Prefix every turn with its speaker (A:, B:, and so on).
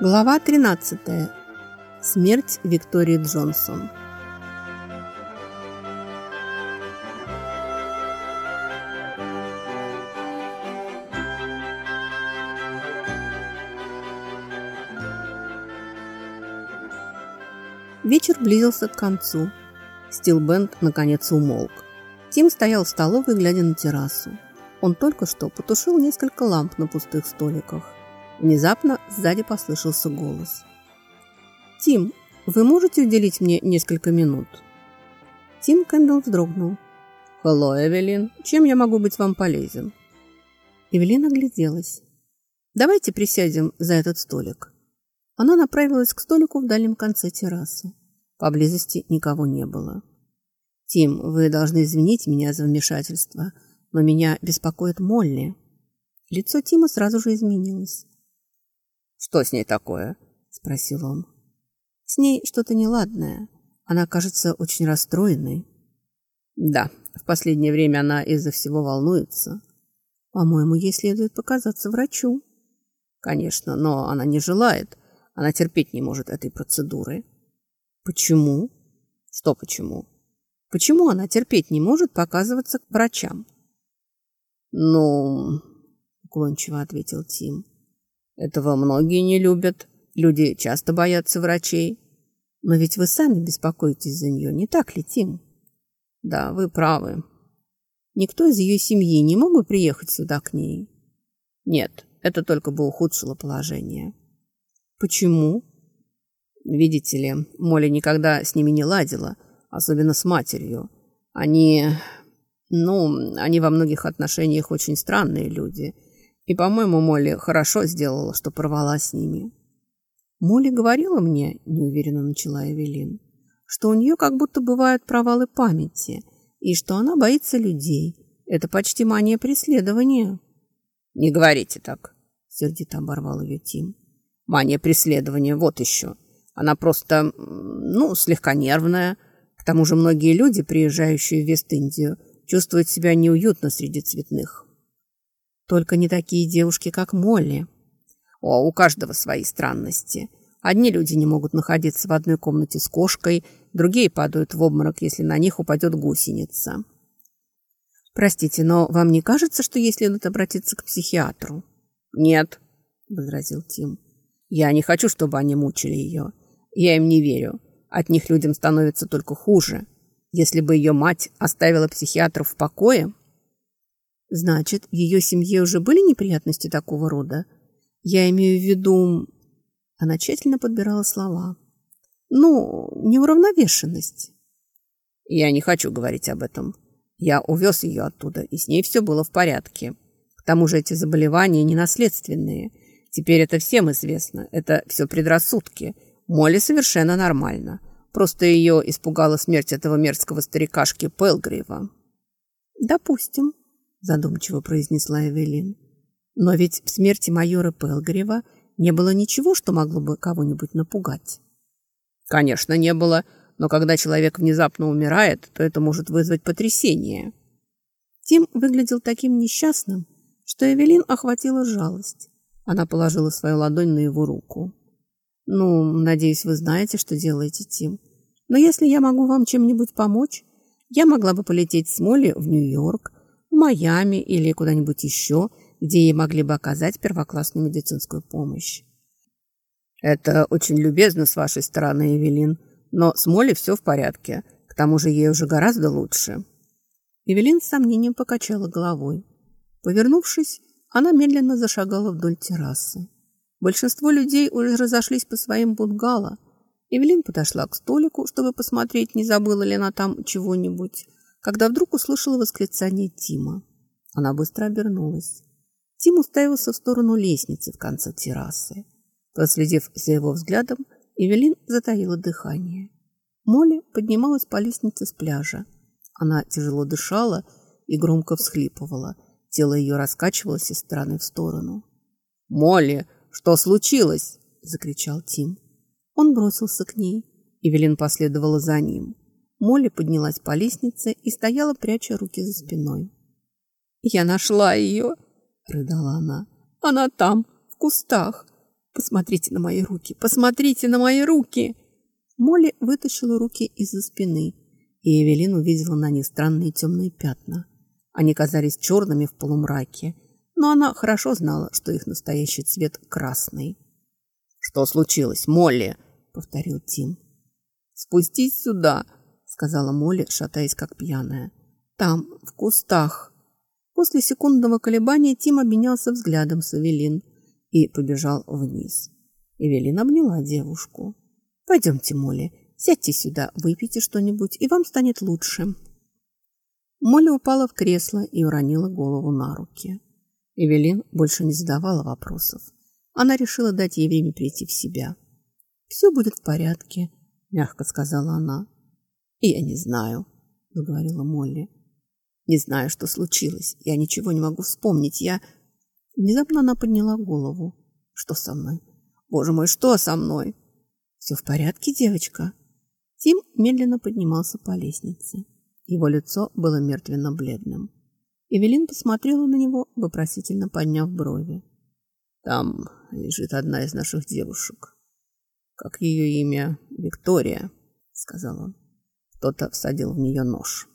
A: Глава 13. Смерть Виктории Джонсон. Вечер близился к концу. Стилбенд наконец умолк. Тим стоял в столовой, глядя на террасу. Он только что потушил несколько ламп на пустых столиках. Внезапно сзади послышался голос. «Тим, вы можете уделить мне несколько минут?» Тим Кэндалл вздрогнул. «Hello, Эвелин. Чем я могу быть вам полезен?» Эвелин огляделась. «Давайте присядем за этот столик». Она направилась к столику в дальнем конце террасы. Поблизости никого не было. «Тим, вы должны извинить меня за вмешательство, но меня беспокоит Молли». Лицо Тима сразу же изменилось.
B: «Что с ней такое?» – спросил он.
A: «С ней что-то неладное. Она кажется очень расстроенной».
B: «Да, в последнее время она из-за всего волнуется».
A: «По-моему, ей следует показаться врачу».
B: «Конечно, но она не желает. Она терпеть не может этой процедуры».
A: «Почему?»
B: «Что почему?»
A: «Почему она терпеть не может показываться к врачам?»
B: «Ну...» – уклончиво ответил Тим. Этого многие не любят. Люди часто боятся врачей.
A: Но ведь вы сами беспокоитесь за нее, не так ли, Тим?
B: Да, вы правы.
A: Никто из ее семьи не мог бы приехать сюда к ней?
B: Нет, это только бы ухудшило положение.
A: Почему?
B: Видите ли, Молли никогда с ними не ладила, особенно с матерью. Они... Ну, они во многих отношениях очень странные люди – и, по-моему, Молли хорошо сделала, что порвала с ними.
A: Молли говорила мне, неуверенно начала Эвелин, что у нее как будто бывают провалы памяти, и что она боится людей. Это почти мания преследования.
B: Не говорите так, сердито оборвал ее Тим. Мания преследования, вот еще. Она просто, ну, слегка нервная. К тому же многие люди, приезжающие в Вест-Индию, чувствуют себя неуютно среди цветных.
A: Только не такие девушки, как Молли.
B: О, у каждого свои странности. Одни люди не могут находиться в одной комнате с кошкой, другие падают в обморок, если на них упадет гусеница.
A: Простите, но вам не кажется, что ей следует обратиться к психиатру?
B: Нет, возразил Тим. Я не хочу, чтобы они мучили ее. Я им не верю. От них людям становится только хуже. Если бы ее мать оставила психиатров в покое,
A: Значит, в ее семье уже были неприятности такого рода? Я имею в виду... Она тщательно подбирала слова. Ну, неуравновешенность.
B: Я не хочу говорить об этом. Я увез ее оттуда, и с ней все было в порядке. К тому же эти заболевания не наследственные. Теперь это всем известно. Это все предрассудки. Молли совершенно нормально. Просто ее испугала смерть этого мерзкого старикашки Пелгрива.
A: Допустим задумчиво произнесла Эвелин. Но ведь в смерти майора Пелгарева не было ничего, что могло бы кого-нибудь напугать.
B: Конечно, не было, но когда человек внезапно умирает, то это может вызвать потрясение.
A: Тим выглядел таким несчастным, что Эвелин охватила жалость. Она положила свою ладонь на его руку. «Ну, надеюсь, вы знаете, что делаете, Тим. Но если я могу вам чем-нибудь помочь, я могла бы полететь с Молли в Нью-Йорк, Майами или куда-нибудь еще, где ей могли бы оказать первоклассную медицинскую помощь.
B: Это очень любезно с вашей стороны, Эвелин, но с Молли все в порядке. К тому же ей уже гораздо лучше.
A: Эвелин с сомнением покачала головой. Повернувшись, она медленно зашагала вдоль террасы. Большинство людей уже разошлись по своим бунгало. Эвелин подошла к столику, чтобы посмотреть, не забыла ли она там чего-нибудь когда вдруг услышала восклицание Тима. Она быстро обернулась. Тим уставился в сторону лестницы в конце террасы. Проследив за его взглядом, Эвелин затаила дыхание. Молли поднималась по лестнице с пляжа. Она тяжело дышала и громко всхлипывала. Тело ее раскачивалось из стороны в сторону.
B: «Молли, что случилось?» – закричал Тим.
A: Он бросился к ней. Эвелин последовала за ним. Молли поднялась по лестнице и стояла, пряча руки за спиной.
B: «Я нашла ее!» – рыдала она. «Она там, в кустах.
A: Посмотрите на мои руки! Посмотрите на мои руки!» Молли вытащила руки из-за спины, и Эвелин увидела на них странные темные пятна. Они казались черными в полумраке, но она хорошо знала, что их настоящий цвет красный.
B: «Что случилось, Молли?»
A: — повторил Тим.
B: «Спустись сюда!»
A: — сказала Молли, шатаясь как пьяная. «Там, в кустах». После секундного колебания Тим обменялся взглядом с Эвелин и побежал вниз. Эвелин обняла девушку. «Пойдемте, Молли, сядьте сюда, выпейте что-нибудь, и вам станет лучше». Молли упала в кресло и уронила голову на руки. Эвелин больше не задавала вопросов. Она решила дать ей время прийти в себя. «Все будет в порядке», — мягко сказала она.
B: «Я не знаю», — заговорила Молли. «Не знаю, что случилось. Я ничего не могу вспомнить. Я...»
A: Внезапно она подняла голову. «Что со мной? Боже мой, что со мной?» «Все в порядке, девочка?» Тим медленно поднимался по лестнице. Его лицо было мертвенно-бледным. Эвелин посмотрела на него, вопросительно подняв брови.
B: «Там лежит одна из наших девушек. Как ее имя? Виктория», — сказал он. Кто-то всадил в нее нож.